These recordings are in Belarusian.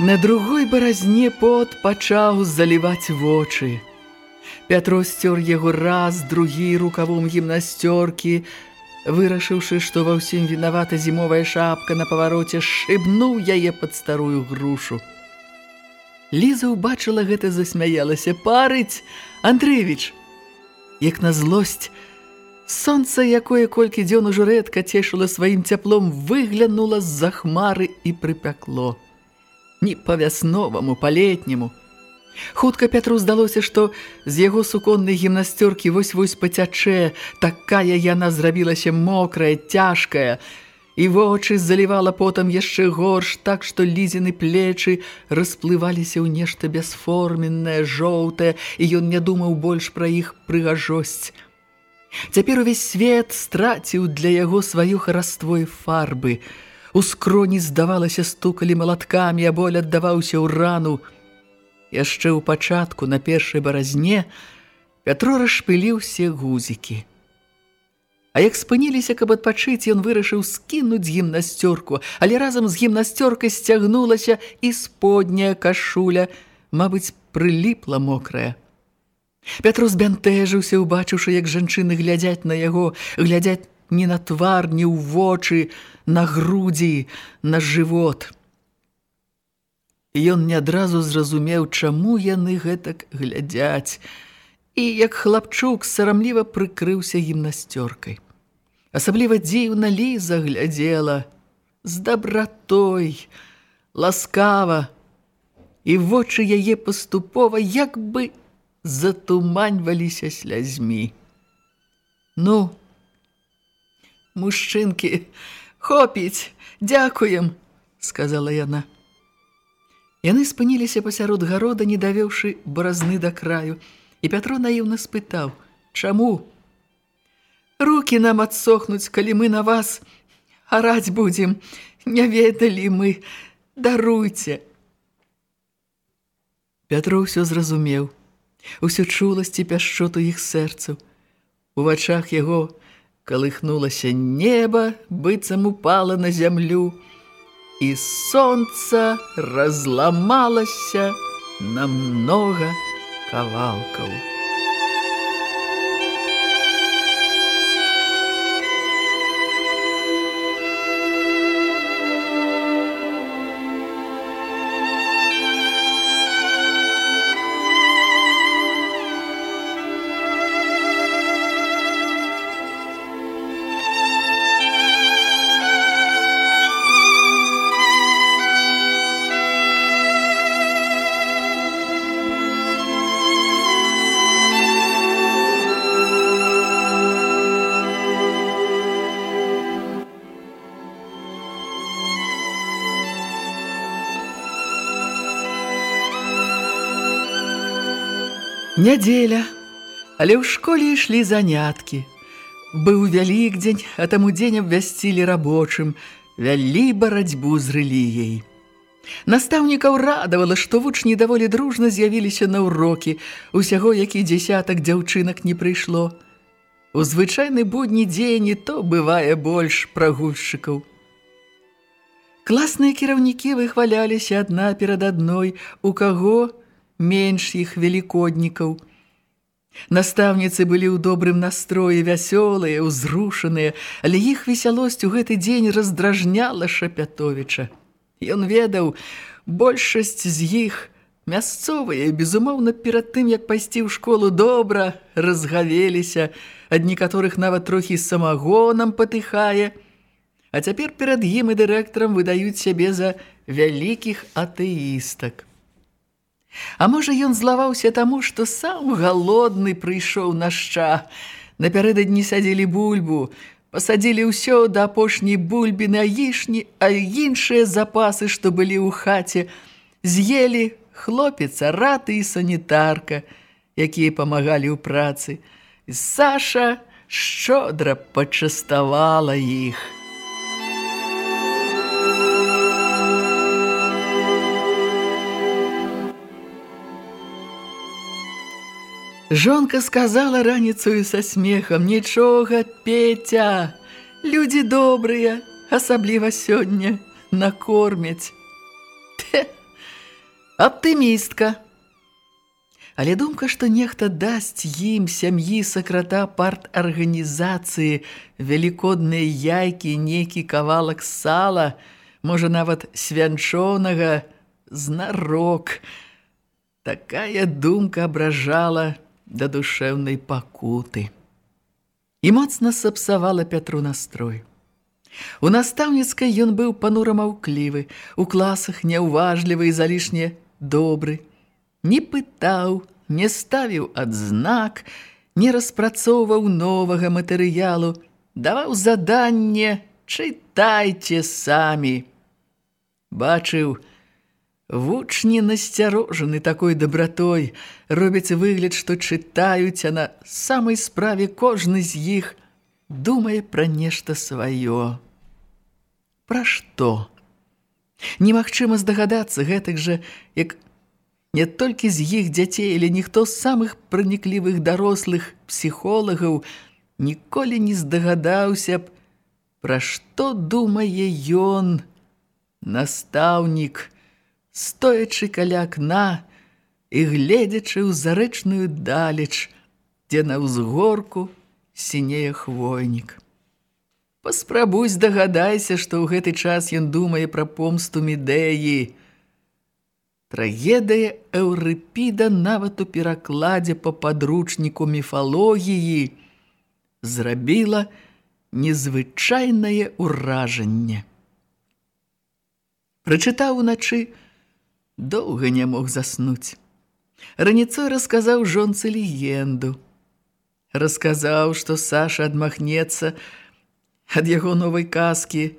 На другой баразне пот пачаў заліваць вочы. Пятро сцёр яго раз, другі рукавом гімнасцёркі, вырашыўшы, што ва ўсім вінавата зімовая шапка на павароце, шыбнуў яе пад старую грушу. Ліза ўбачыла гэта, засмяялася. «Парыць, Андрэвіч!» Як на злосць, сонца, якое колькі дзён ужо рэдка цешыла сваім цяплом, выглянула з-за хмары і прыпякло не па-вясноваму, па-летняму. Хутка Пятру здалося, што з яго суконнай гімнасцёркі вось-вось пацячэ, такая яна зрабілася мокрая, цяжкая, і вочы залівала потам яшчэ горш, так што лізіны плечы расплываліся ў нешта бясформеннае, жоўтае, і ён не думаў больш пра іх прыгажосць. Цяпер увесь свет страціў для яго сваю хараствой фарбы – У скроні, здавалася, стукалі малаткамі, а боль аддаваўся ў рану. Яшчэ ў пачатку, на першай баразне, Пятро расшпыліў все гузікі. А як спыніліся, каб адпачыць, ён вырашыў скінуць гімнасцёрку, але разам з гімнасцёркай сцягнулася і сподняя кашуля, мабыць, прыліпла мокрая. Пятро збянтэжыўся, убачыўшы, як жанчыны глядзяць на яго, глядзяць ні на твар, ні ў вочы, на грудзі, на жывот. Ён не адразу зразумеў, чаму яны гэтак глядяць, і як хлапчук сарамліва прыкрыўся гімнасцёркай. Асабліва дзіўна Ліза глядзела з дабратой, ласкава, і вочы яе паступова як бы затуманьваліся слязьмі. Ну, мужчынкі, хопіць, дзякуем, сказала яна. Яны спыніліся пасярод гарода, не давеўшы баразны да краю, і Пятро наіўна спытаў: « Чаму? Рукі нам адсохнуць, калі мы на вас араць будзем, не ведалі мы, даруйце. Пятро ўсё зразумеў, усю чуласці пяшчоту іх сэрцаў. У вачах яго Калыхнулася неба, быццам упала на зямлю, і сонца разламалася на многа кавалкаў. Нядзеля, але ў школе ішлі заняткі. Быў вялікдзень, а таму дзень абвясцілі рабочым, вялі барацьбу з рэлігіяй. Настаўнікаў радавала, што вучні даволі дружна з'явіліся на ўрокі, усяго які дзесятак дзяўчынак не прыйшло. У звычайны будні дзень то бывае больш прагульшчыкаў. Класныя кіраўнікі выхваляліся адна перад адной, у каго – менш іх велікоднікаў. Настаўніцы былі ў добрым настроі, вясёлыя, узрушаныя, але іх весялосць у гэты дзень раздражняла Шапятовіча. Ён ведаў, большасць з іх Мясцовыя, безумоўна, перад тым, як пайсці ў школу добра, разгавеліся, ад некаторых нават трохі самагонам патыхае, а цяпер перад ім і дырэктарам выдаюць сябе за вялікіх атэістак. А можа, ён злаваўся таму, што сам галодны прыйшоў на шча. Напярэдадні садзілі бульбу, пасадзілі ўсё да апошняй бульбі на яішні, а іншыя запасы, што былі ў хаце, з'елі хлопец, раты і санітарка, якія памагалі ў працы. Саша шчодра пачаставала іх. Жонка сказала раніцаю са смехам: "Нічога, Петя, людзі добрыя, асабліва сёння накормяць". Те, Аптымістка. Але думка, што нехта дасць ім сям'і сакрата парт-арганізацыі велікодныя яйкі, некі кавалак сала, можа нават свянчонага, знарок. Такая думка абражала да душэўнай пакуты. І моцна сапсавала Пятру настрой. У настаўніцкай ён быў панура маўклівы, у класах няўважлівы і залішне добры, не пытаў, не ставіў адзнак, не распрацоўваў новага матэрыялу, даваў заданне, чытайце самі. Бачыў, вучні насцярожаны такой дабратой, робяць выгляд, што чытаюць, а на самай справе кожны з іх думае пра нешта сваё. Пра што? Немагчыма здагадацца гэтак жа, як не толькі з іх дзяцей, але ніхто з самых праніклівых дарослых псіхолагаў ніколі не здагадаўся б, пра што думае ён, настаўнік, стоячы каля акна і гледзячы ў зарэчную далеч, дзе на ўзгорку сінее хвойнік. Паспрабуй здагадайся, што ў гэты час ён думае пра помсту Медеі. Трагедыя Эўрыпіда нават у перакладзе па падручніку міфалогіі зрабіла незвычайнае ўражанне. Прачытаў уначы, доўга не мог заснуць. Раніцой расказаў жонцы легенду. Расказаў, што Саша адмахнецца, ад яго новай казкі.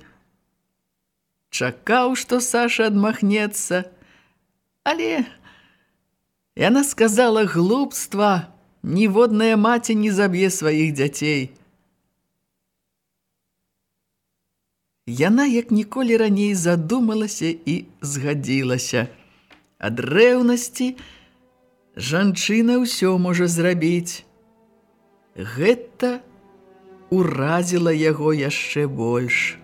Чакаў, што Саша адмахнецца, але яна сказала глупства, ніводная маці не заб'е сваіх дзяцей. Яна як ніколі раней задумалася і згадзілася. Ад рэўнасці жанчына ўсё можа зрабіць. Гэта уразіла яго яшчэ больш.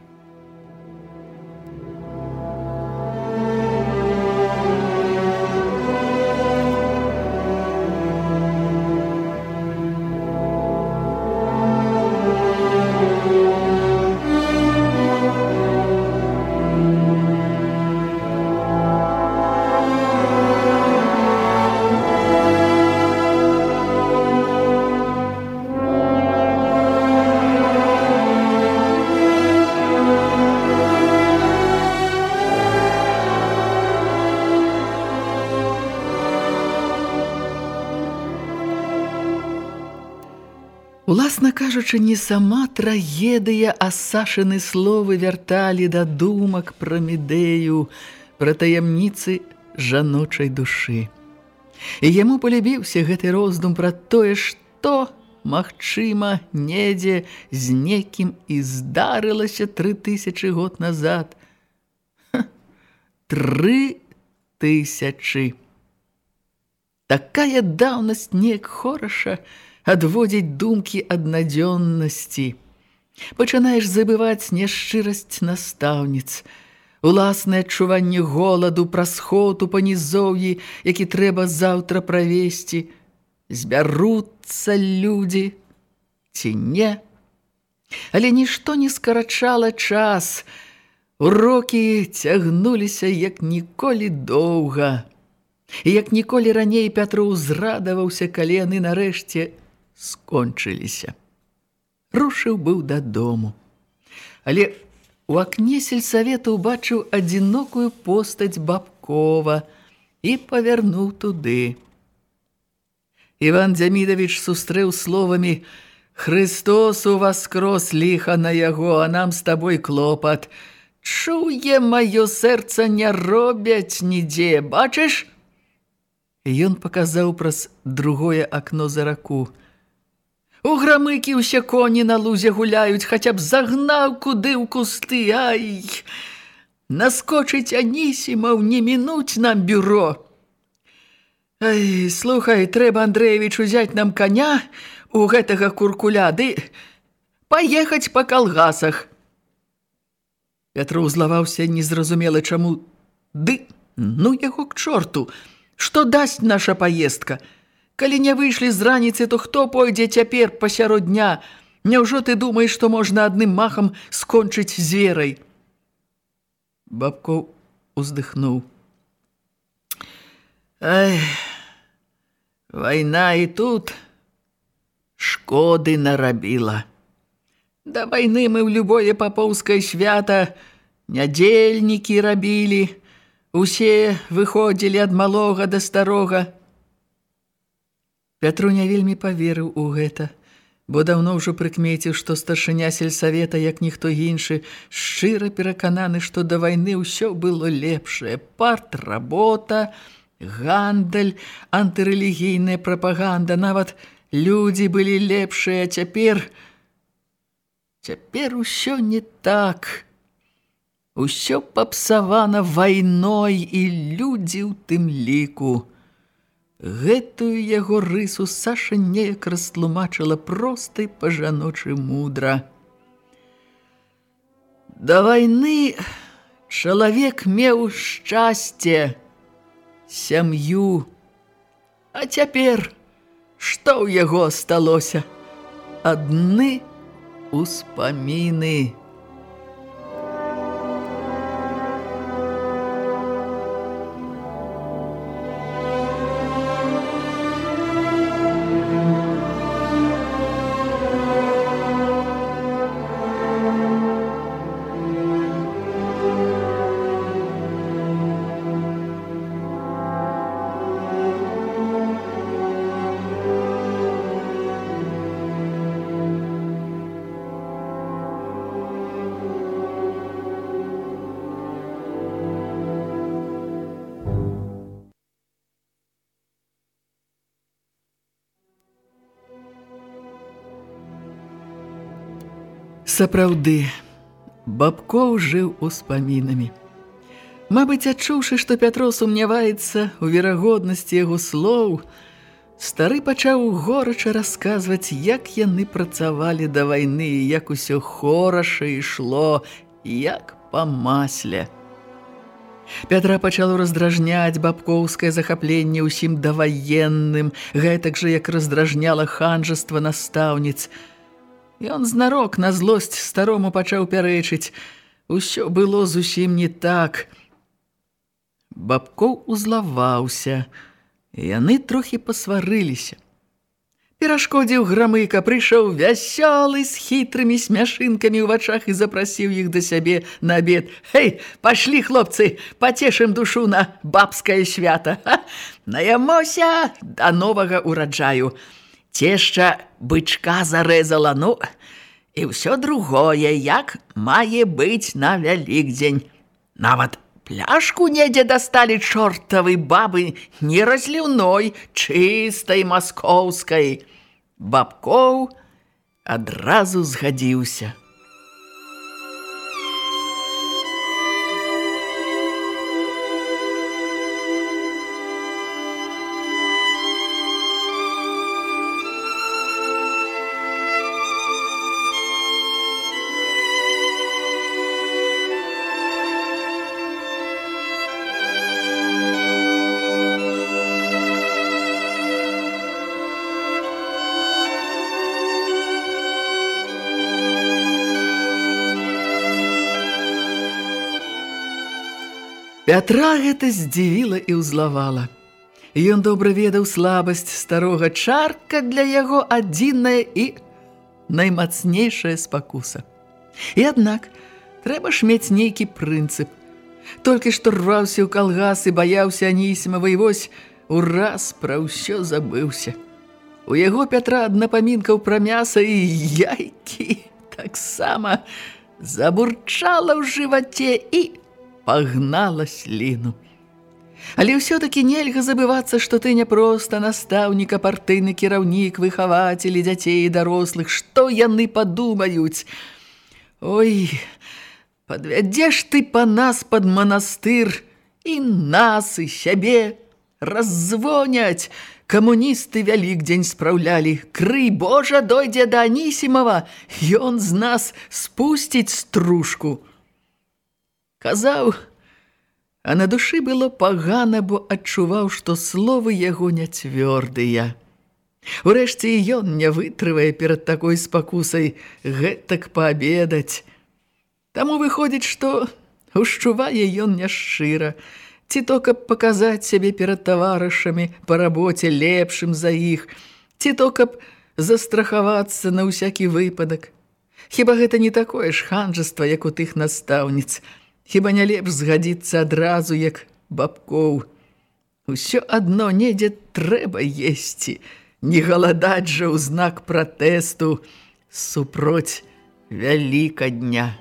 Уласна кажучы, не сама трагедыя, а Сашыны словы вярталі да думак пра медею, пра таямніцы жаночай душы. І яму полюбіўся гэты роздум пра тое, што, магчыма, недзе з некім і здарылася тры тысячы год назад. Тры тысячы. Такая даўнасць неяк хораша, адводзіць думкі аднадзённасці. Пачынаеш забываць няшчырасць настаўніц, уласнае адчуванне голаду праз ход у панізоўі, які трэба заўтра правесці, збяруцца людзі ці не. Але нішто не скарачала час. Урокі цягнуліся як ніколі доўга. І як ніколі раней Пятру ўзрадаваўся, калі яны нарэшце скончыліся. Рушыў быў дадому. Але у акне сельсавета ўбачыў адзінокую постаць Бабкова і павярнуў туды. Іван Дзямідавіч сустрэў словамі «Христос у вас крос ліха на яго, а нам з табой клопат. Чуе маё сэрца не робяць нідзе, бачыш?» Ён паказаў праз другое акно за раку. У грамыкі ўсе коні на лузе гуляюць, хаця б загнаў куды ў кусты, ай! Наскочыць Анісімаў, не мінуць нам бюро. Ай, слухай, трэба, Андрэевіч, узяць нам коня у гэтага куркуля, ды паехаць па калгасах. Пятру злаваўся незразумела, чаму, ды, ну яго к чорту, Што дасць наша паездка? Калі не выйшлі з раніцы, то хто пойдзе цяпер пасярод дня? Няўжо ты думаеш, што можна адным махам скончыць з верай? Бабкоў уздыхнуў. Ай, вайна і тут шкоды нарабіла. Да вайны мы ў любое папоўскае свята нядзельнікі рабілі, Усе выходзілі ад малога да старога. Пятру не вельмі паверыў у гэта, бо даўно ўжо прыкмеціў, што старшыня сельсавета, як ніхто іншы, шчыра перакананы, што да вайны ўсё было лепшае. Парт, работа, гандаль, антырэлігійная прапаганда, нават людзі былі лепшыя, а цяпер... Цяпер усё не так. Усё папсавана вайной і людзі ў тым ліку. Гэтую яго рысу Саша неяк растлумачыла простай па-жаночы мудра. Да вайны чалавек меў шчасце, сям'ю. А цяпер што ў яго асталося? Адны успаміны. Сапраўды, бабкоў жыў успамінамі. Мабыць, адчуўшы, што Пятро сумняваецца ў верагоднасці яго слоў, стары пачаў горача расказваць, як яны працавалі да вайны, як усё хораша ішло, як па масле. Пятра пачало раздражняць бабкоўскае захапленне ўсім даваенным, гэтак жа, як раздражняла ханжаства настаўніц – Ён знарок на злосць старому пачаў пярэчыць. Усё было зусім не так. Бабкоў узлаваўся. Яны трохі пасварыліся. Перашкодзіў грамыка, прыйшоў вясёлы з хітрымі смяшынкамі ў вачах і запрасіў іх да сябе на абед. Хей, пашлі, хлопцы, пацешым душу на бабскае свята. Наямося да новага ўраджаю. Цешча бычка зарэзала, ну, і ўсё другое, як мае быць на вялікдзень. Нават пляшку недзе дасталі чортавы бабы неразліўной, чыстай маскоўскай. Бабкоў адразу згадзіўся. Пятра гэта здзівіла і ўзлавала. Ён добра ведаў слабасць старога чарка для яго адзіная і наймацнейшая спакуса. І аднак, трэба ж мець нейкі прынцып. Толькі што рваўся ў калгас і баяўся Анісімава, і вось ураз пра ўсё забыўся. У яго Пятра аднапамінкаў пра мяса і яйкі таксама забурчала ў жываце і пагнала сліну. Але ўсё-такі нельга забывацца, што ты не проста настаўніка, партыйны кіраўнік, выхавацелі дзяцей і дарослых. Што яны падумаюць? Ой, падвядзеш ты па нас пад манастыр і нас, і сябе раззвоняць. Камуністы вялік дзень спраўлялі. Крый Божа дойдзе да Анісімава, ён з нас спусціць стружку. Казаў, А на душы было пагана, бо адчуваў, што словы яго не цвёрдыя. Урэшце і ён не вытрывае перад такой спакусай гэтак паабедаць. Таму выходзіць, што ушчувае ён няшчыра, ці то каб паказаць сябе перад таварышамі па рабоце лепшым за іх, ці то каб застрахавацца на ўсякі выпадак. Хіба гэта не такое ж ханжаства, як у тых настаўніц – Хіба не лепш згадзіцца адразу, як бабкоў. Усё адно недзе трэба есці, не галадаць жа ў знак пратэсту супроць вяліка дня.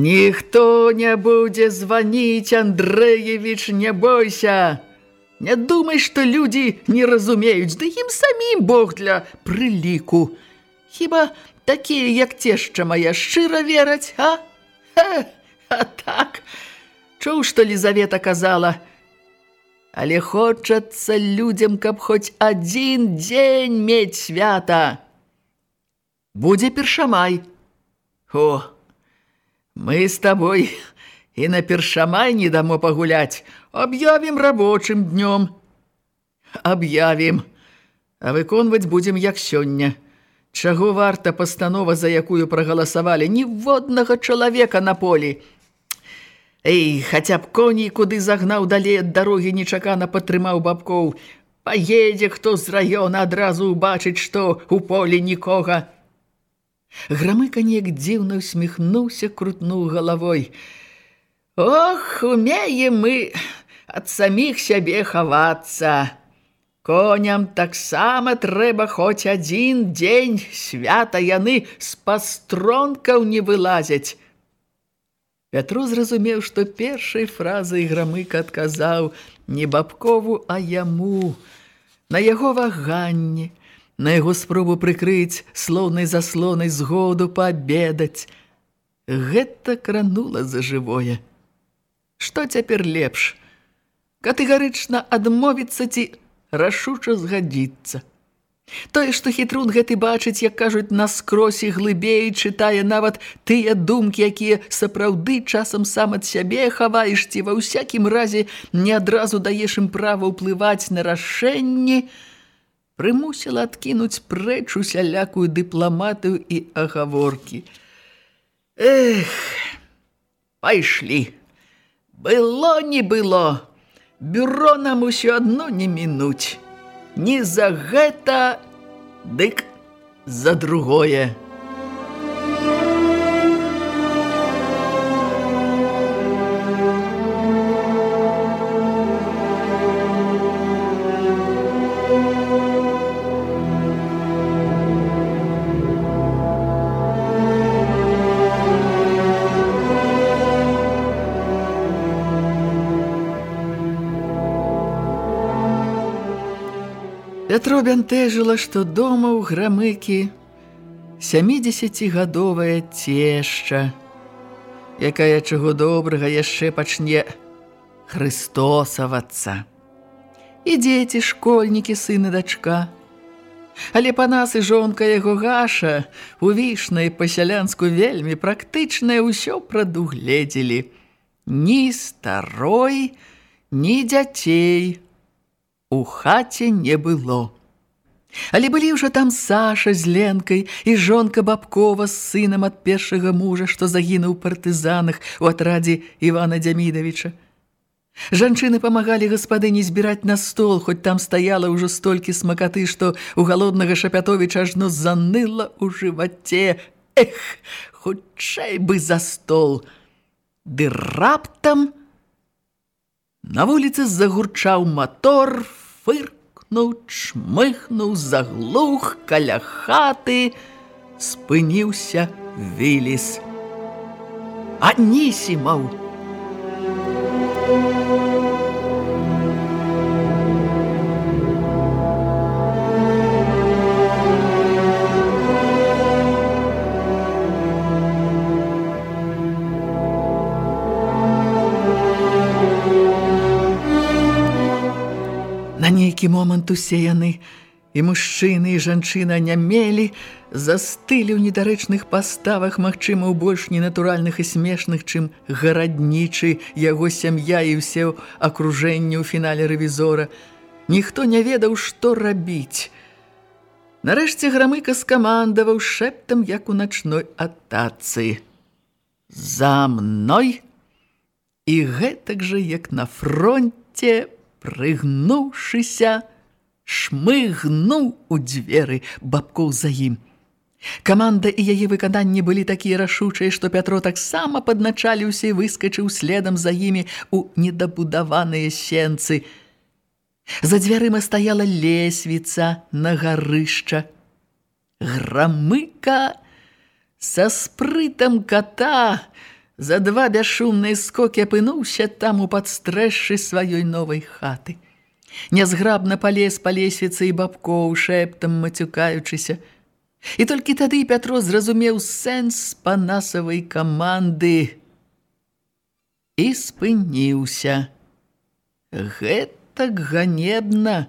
Ніхто не будзе званіць, Андрэевіч, не бойся. Не думай, што людзі не разумеюць, ды ім самім Бог для прыліку. Хіба такія, як цешча мая, шчыра вераць, а? Ха, а так, чуў, што Лізавета казала. Але хочацца людзям, каб хоць адзін дзень мець свята. Будзе першамай. О, Мы с тобой и на першамай не дамо пагуляць. Об'явім рабочым днём. Об'явім. А выконваць будзем як сёння. Чаго варта пастанова, за якую прагаласавалі? Ніводнага чалавека на полі. Эй, хаця б коней, куды загнаў далей ад дарогі, нечакана падтрымаў бабкоў. Паедзе хто з раёна, адразу ўбачыць, што ў полі нікога. Грамыка неяк дзіўна усміхнуўся, крутнуў галавой. Ох, умеем мы ад саміх сябе хавацца. Коням таксама трэба хоць адзін дзень свята яны з пастронкаў не вылазяць. Пятру зразумеў, што першай фразай грамыка адказаў не бабкову, а яму, на яго ваганне, на яго спробу прыкрыць слоўнай заслонай згоду паабедаць. Гэта кранула за жывое. Што цяпер лепш? Катэгарычна адмовіцца ці рашуча згадзіцца. Тое, што хітрун гэты бачыць, як кажуць, наскрозь і глыбей, чытае нават тыя думкі, якія сапраўды часам сам ад сябе хаваеш ці ва ўсякім разе не адразу даеш ім права ўплываць на рашэнні, прымусіла адкінуць прэч усялякую дыпламатыю і агаворкі. Эх, пайшлі. Было не было. Бюро нам усё адно не мінуць. Не за гэта, дык за другое. Пятро бянтэжыла, што дома ў грамыкі 70гадовая цешча, якая чаго добрага яшчэ пачне хрыстосавацца. і дзеці, школьнікі, сын і дачка. Але панас і жонка яго гаша у вішнай па-сялянску вельмі практычнае ўсё прадугледзелі. Ні старой, ні дзяцей у хаце не было. Але былі ўжо там Саша з Ленкай і жонка Бабкова з сынам ад першага мужа, што загінуў партызанах у атрадзе Івана Дзямідавіча. Жанчыны памагалі гаспадыні збіраць на стол, хоць там стаяла ўжо столькі смакаты, што у галоднага Шапятовіча ажно заныла ў жываце. Эх, хутчэй бы за стол. Ды раптам на вуліцы загурчаў матор, фыркнуў, чмыхнуў, заглух каля хаты, спыніўся Віліс. Анісімаў! Нейкі момант усе яны, і мужчыны, і жанчына нямелі, застылі ў недарэчных паставах, магчыма, у больш ненатуральных і смешных, чым гараднічы, яго сям'я і ўсе акружэнне ў фінале рэвізора. Ніхто не ведаў, што рабіць. Нарэшце грамыка скамандаваў шэптам, як у начной атацы. «За мной!» І гэтак жа, як на фронте, прыгнуўшыся, шмыгнуў у дзверы бабкоў за ім. Каманда і яе выкананні былі такія рашучыя, што Пятро таксама падначаліўся і выскачыў следам за імі ў недабудаваныя сенцы. За дзвярыма стаяла лесвіца на гарышча. Грамыка са спрытам кота за два бяшумныя скокі апынуўся там у падстрэшшы сваёй новай хаты. Нязграбна палез па лесвіцы і бабкоў, шэптам мацюкаючыся. І толькі тады Пятро зразумеў сэнс панасавай каманды і спыніўся. Гэтак ганебна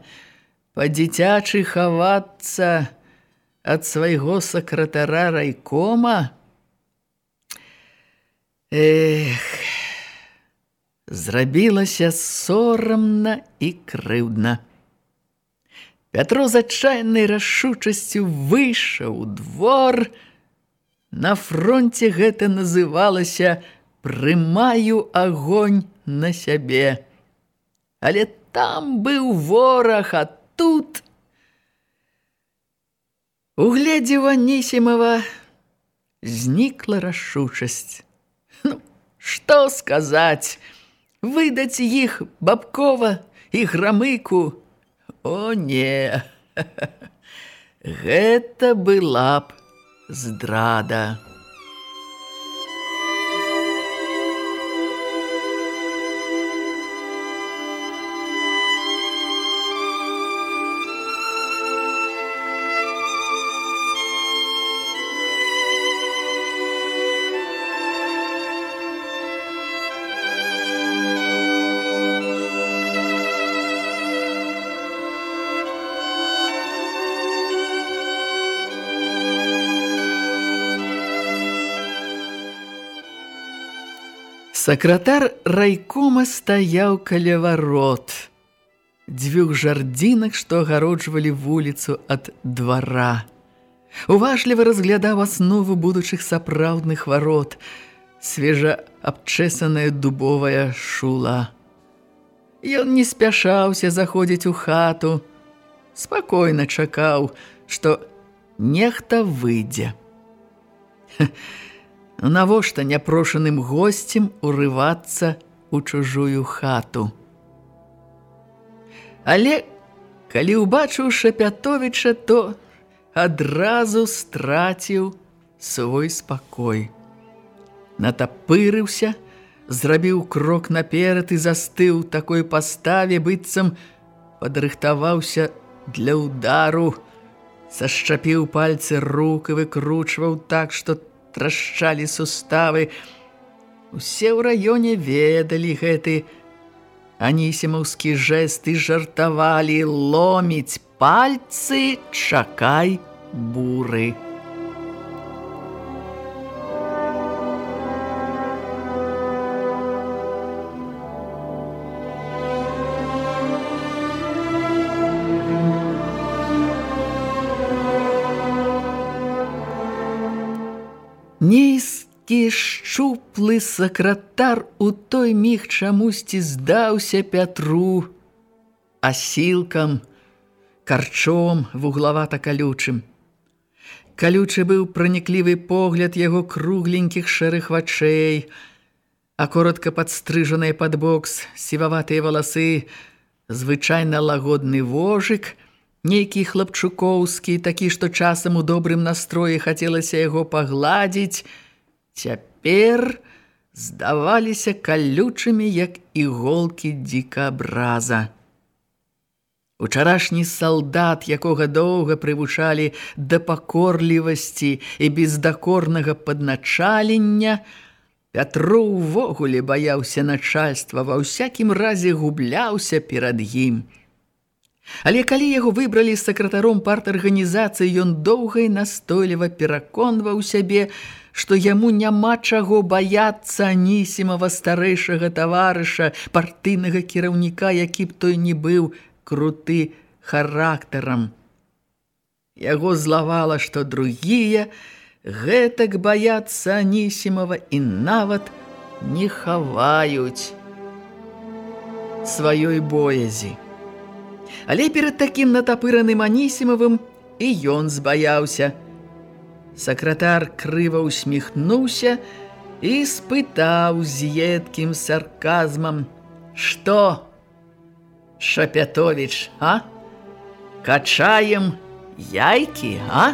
па-дзіцячы хавацца ад свайго сакратара райкома, Эх, зрабілася сорамна і крыўдна. Пятро з адчайнай рашучасцю выйшаў у двор. На фронте гэта называлася «прымаю агонь на сябе». Але там быў вораг, а тут... У глядзе Ванісімова знікла рашучасць. Што сказаць? Выдаць іх бабкова і грамыку? О, не! Гэта была б здрада. Сакратар райкома стаяў каля варот, дзвюх жардзінак, што агароджвалі вуліцу ад двара. Уважліва разглядаў аснову будучых сапраўдных варот, свежа абчэсаная дубовая шула. Ён не спяшаўся заходзіць у хату, спакойна чакаў, што нехта выйдзе. Ха! Навошта няпрошаным госцем урывацца ў чужую хату. Але, калі ўбачыў Шапятовіча, то адразу страціў свой спакой. Натапырыўся, зрабіў крок наперад і застыў такой паставе, быццам падрыхтаваўся для ўдару, сашчапіў пальцы рук і выкручваў так, што трашчалі суставы. Усе ў раёне ведалі гэты Анісімаўскі жэсты жартавалі ломіць пальцы, чакай буры. Шчуплы сакратар у той міг чамусьці здаўся Пятру, асілкам, карчом вуглавата-калючым. Калючы быў праніклівы погляд яго кругленькіх шэрых вачэй, а коротка падстрыжаныя пад бокс сіваватыя валасы, звычайна лагодны вожык, нейкі хлапчукоўскі, такі, што часам у добрым настроі хацелася яго пагладзіць, цяпер здаваліся калючымі, як іголкі дзікабраза. Учарашні салдат, якога доўга прывучалі да пакорлівасці і бездакорнага падначалення, Пятру ўвогуле баяўся начальства, ва ўсякім разе губляўся перад ім. Але калі яго выбралі сакратаром парт-арганізацыі, ён доўга і настойліва пераконваў сябе, што яму няма чаго баяцца анісімава старэйшага таварыша, партыйнага кіраўніка, які б той не быў круты характарам. Яго злавала, што другія гэтак баяцца Анісімова і нават не хаваюць сваёй боязі. Але перад такім натапыраным Анісімавым і ён збаяўся. Сакратар крыва усміхнуўся і спытаў з едкім сарказмам: « Што? Шапятович, а? Качаем яйкі, а?